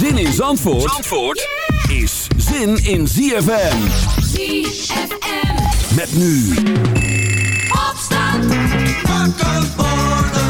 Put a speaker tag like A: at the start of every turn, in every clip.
A: Zin in Zandvoort, Zandvoort is zin in ZFM.
B: ZFM.
A: Met nu
B: Opstand. Wakker worden.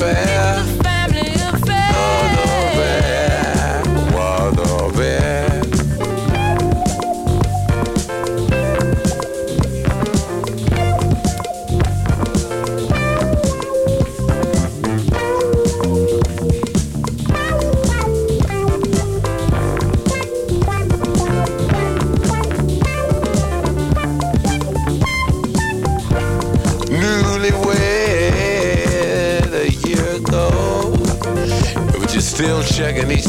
C: fair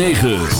D: 9.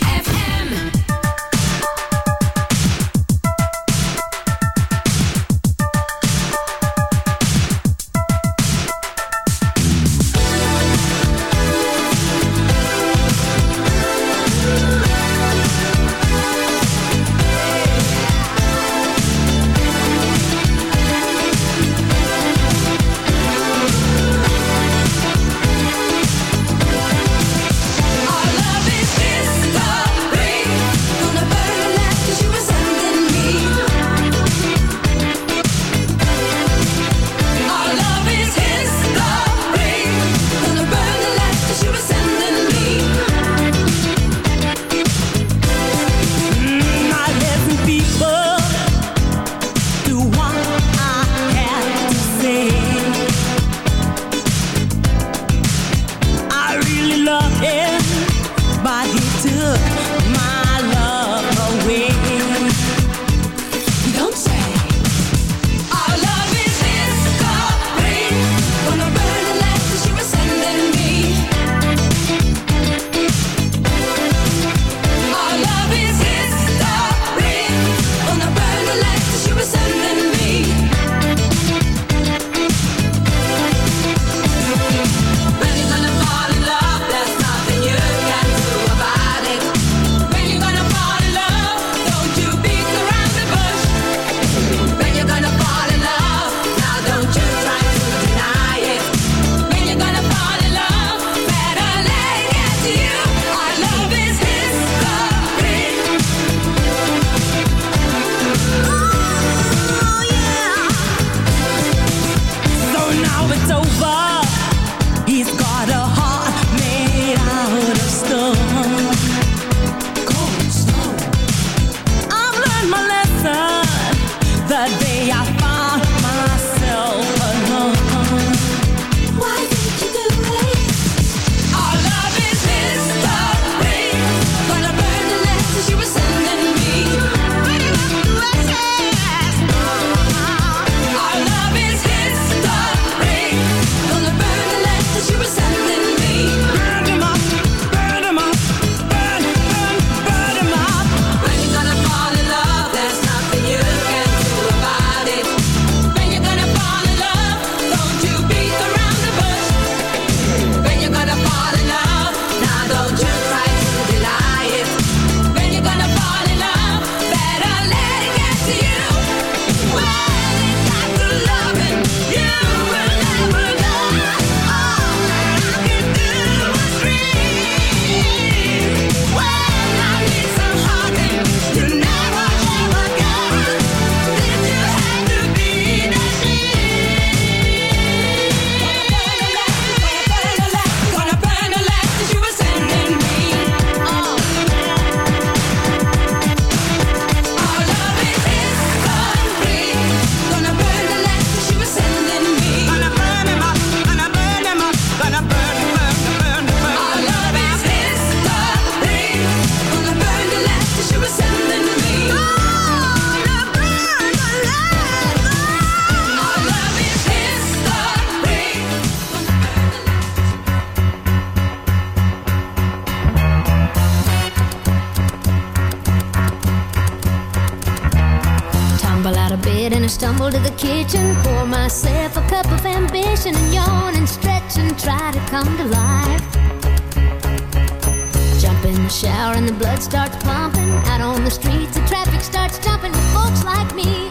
E: shower and the blood starts pumping. Out on the streets, the traffic starts jumping with folks like me.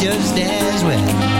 E: Just
F: as well.